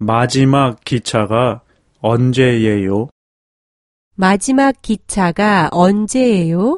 마지막 기차가 언제예요? 마지막 기차가 언제예요?